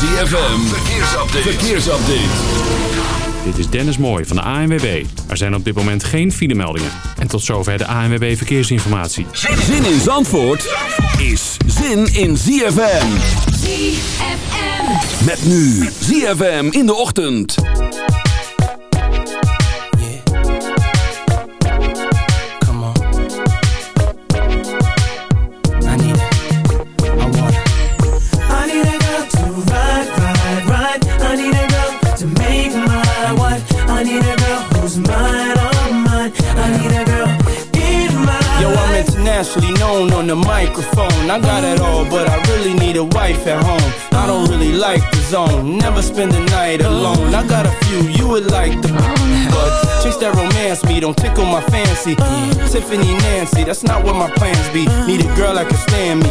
ZFM, verkeersupdate. verkeersupdate. Dit is Dennis Mooij van de ANWB. Er zijn op dit moment geen filemeldingen. En tot zover de ANWB Verkeersinformatie. Zin in Zandvoort is zin in ZFM. ZFM. Met nu ZFM in de ochtend. The microphone. I got it all, but I really need a wife at home. I don't really like the zone. Never spend the night alone. I got a few you would like the but chase that romance me, don't tickle my fancy. Tiffany Nancy, that's not what my plans be. Need a girl that can stand me,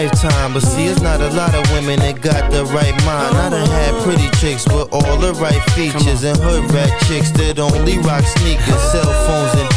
lifetime But see, it's not a lot of women that got the right mind. I done had pretty chicks with all the right features And hood rat chicks that only rock sneakers Cell phones and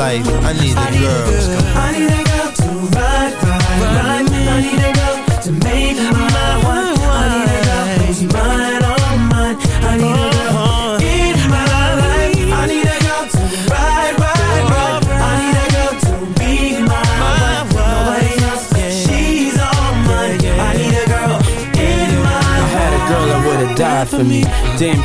life I need a girl I need a girl to ride, ride, ride. I need a girl to make my wife. I need a girl who's mine, all mine. I need a girl in my life. I need a girl to ride, ride, ride. I need a girl to be my wife. Nobody else, she's all mine. I need a girl in my life. I had a girl that would've died for me. Didn't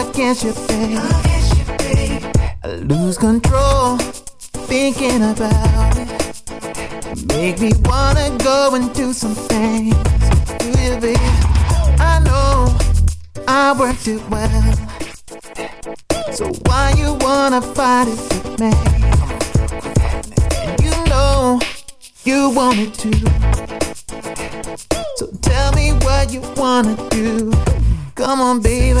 I guess you, babe. I lose control thinking about it. Make me wanna go and do some things. Do you, babe? I know I worked it well. So why you wanna fight it with me? You know you want it. So tell me what you wanna do. Come on, baby.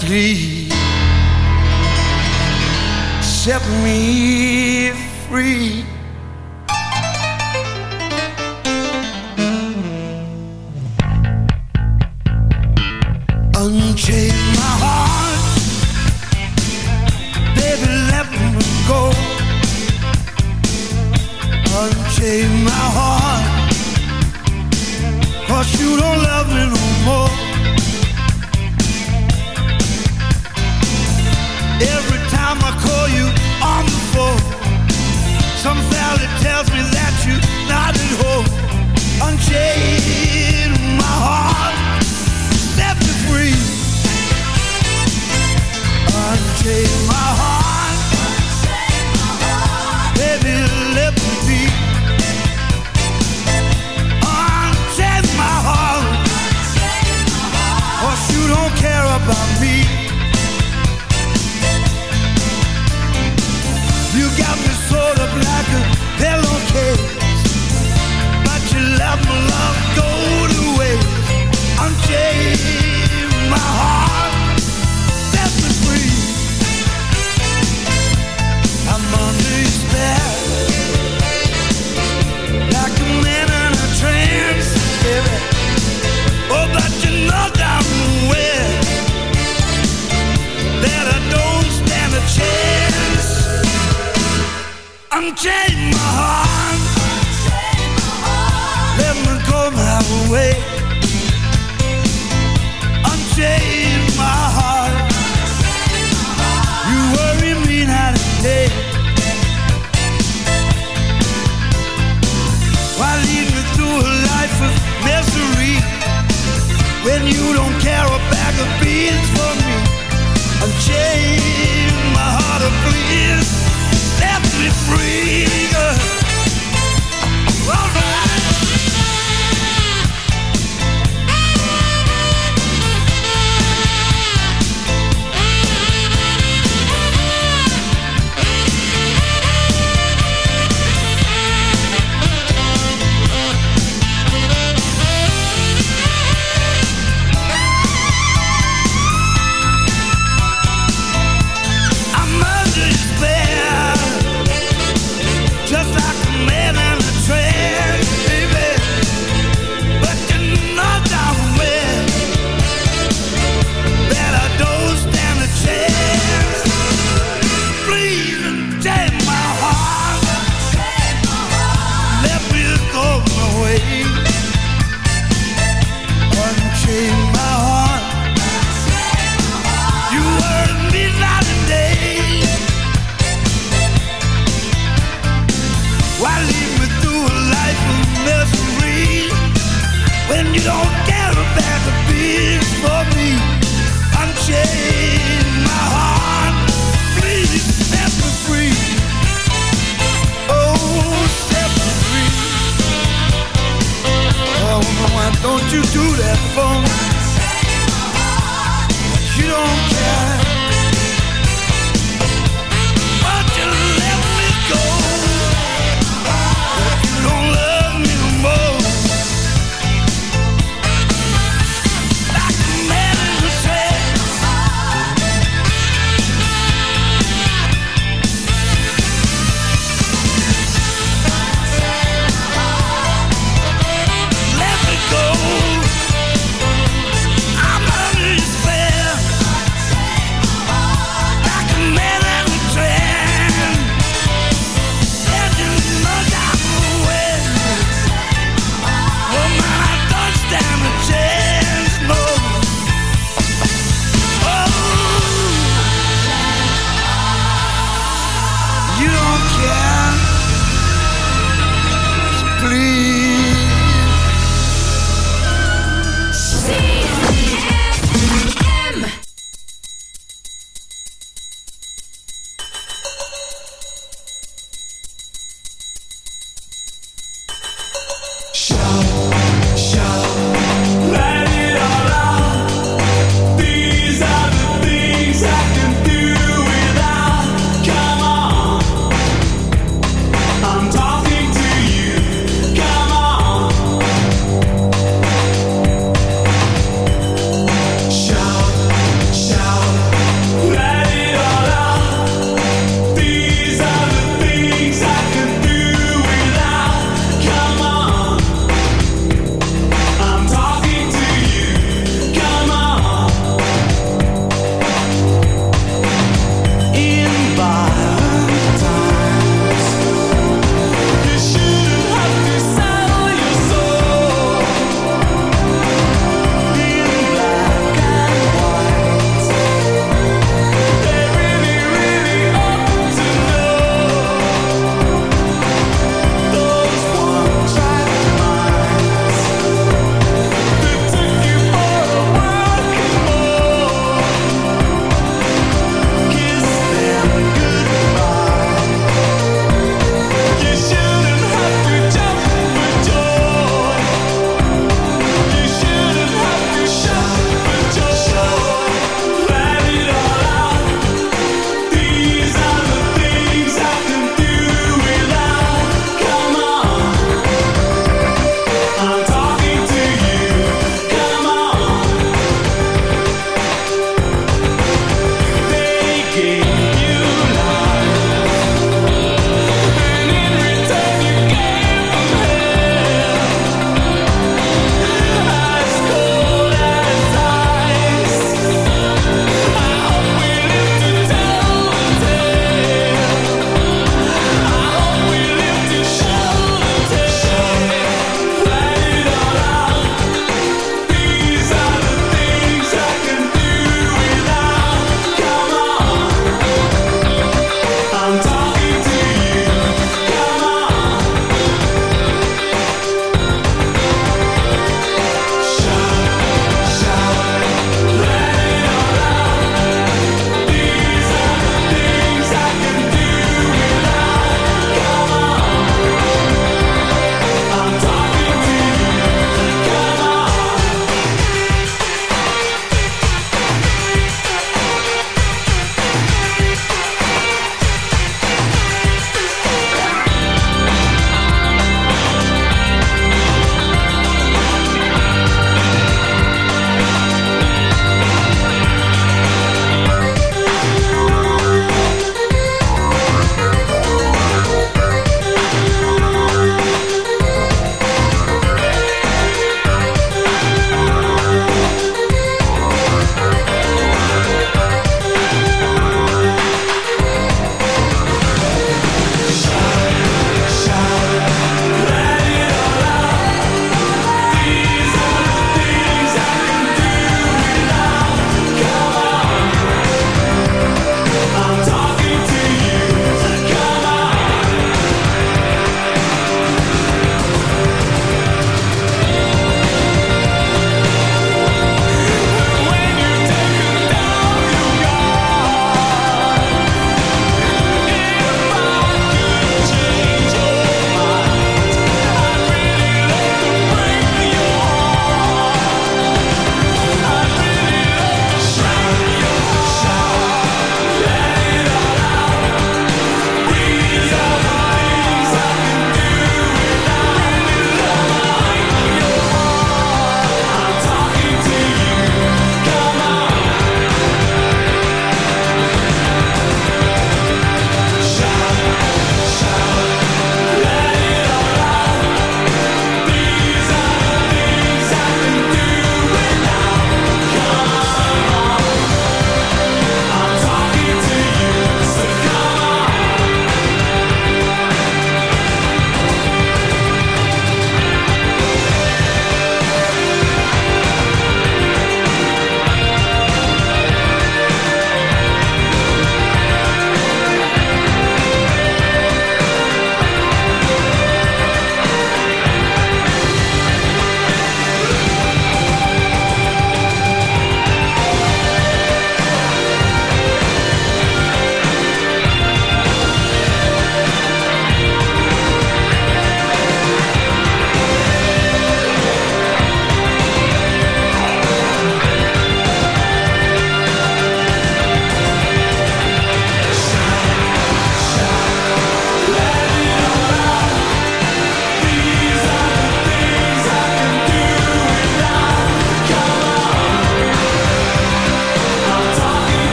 please. about me. Unchain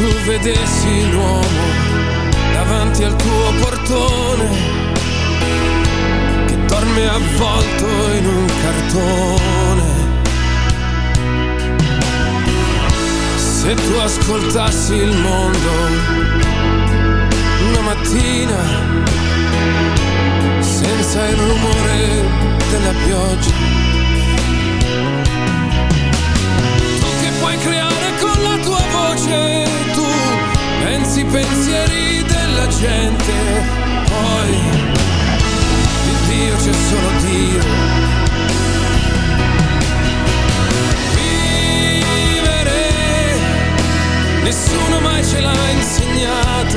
Tu vedessi l'uomo davanti al tuo portone che dorme avvolto in un cartone. Se tu ascoltassi il mondo una mattina senza il rumore della pioggia. Puoi creare con la tua voce, tu pensi i pensieri della gente, poi di Dio c'è solo Dio. Vivere, nessuno mai ce l'ha insegnato.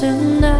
Tonight.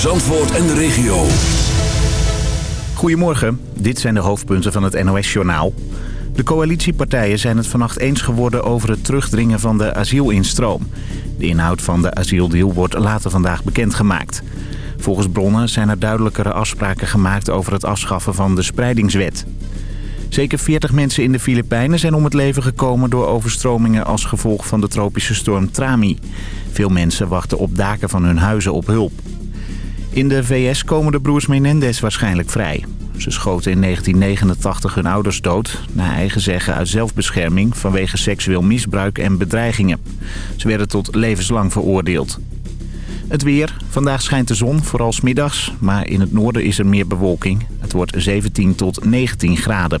Zandvoort en de regio. Goedemorgen, dit zijn de hoofdpunten van het NOS-journaal. De coalitiepartijen zijn het vannacht eens geworden over het terugdringen van de asielinstroom. De inhoud van de asieldeal wordt later vandaag bekendgemaakt. Volgens bronnen zijn er duidelijkere afspraken gemaakt over het afschaffen van de spreidingswet. Zeker 40 mensen in de Filipijnen zijn om het leven gekomen door overstromingen als gevolg van de tropische storm Trami. Veel mensen wachten op daken van hun huizen op hulp. In de VS komen de broers Menendez waarschijnlijk vrij. Ze schoten in 1989 hun ouders dood, naar eigen zeggen uit zelfbescherming vanwege seksueel misbruik en bedreigingen. Ze werden tot levenslang veroordeeld. Het weer. Vandaag schijnt de zon, vooral smiddags, maar in het noorden is er meer bewolking. Het wordt 17 tot 19 graden.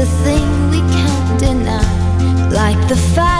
a thing we can't deny, like the fact.